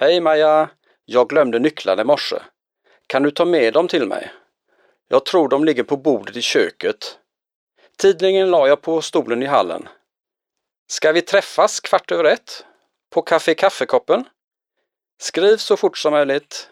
Hej Maja! Jag glömde nycklarna i morse. Kan du ta med dem till mig? Jag tror de ligger på bordet i köket. Tidningen la jag på stolen i hallen. Ska vi träffas kvart över ett? På Café Kaffekoppen? Skriv så fort som möjligt.